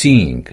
seeing.